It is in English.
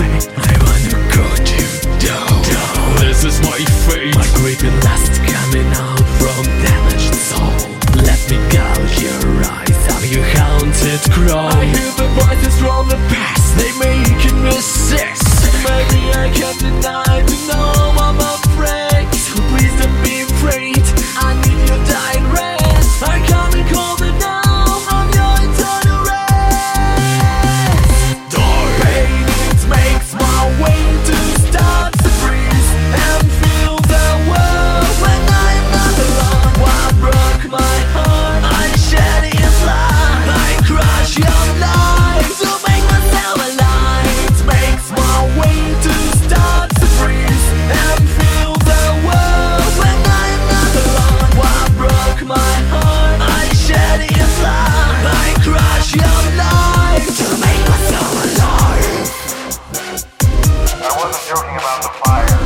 I wanna cut you down, down. This is my fate My greedy lust coming out from damaged soul Let me gouge your eyes, have you haunted crow? I hear the voices from the past They making me sick Maybe I can deny about the fire.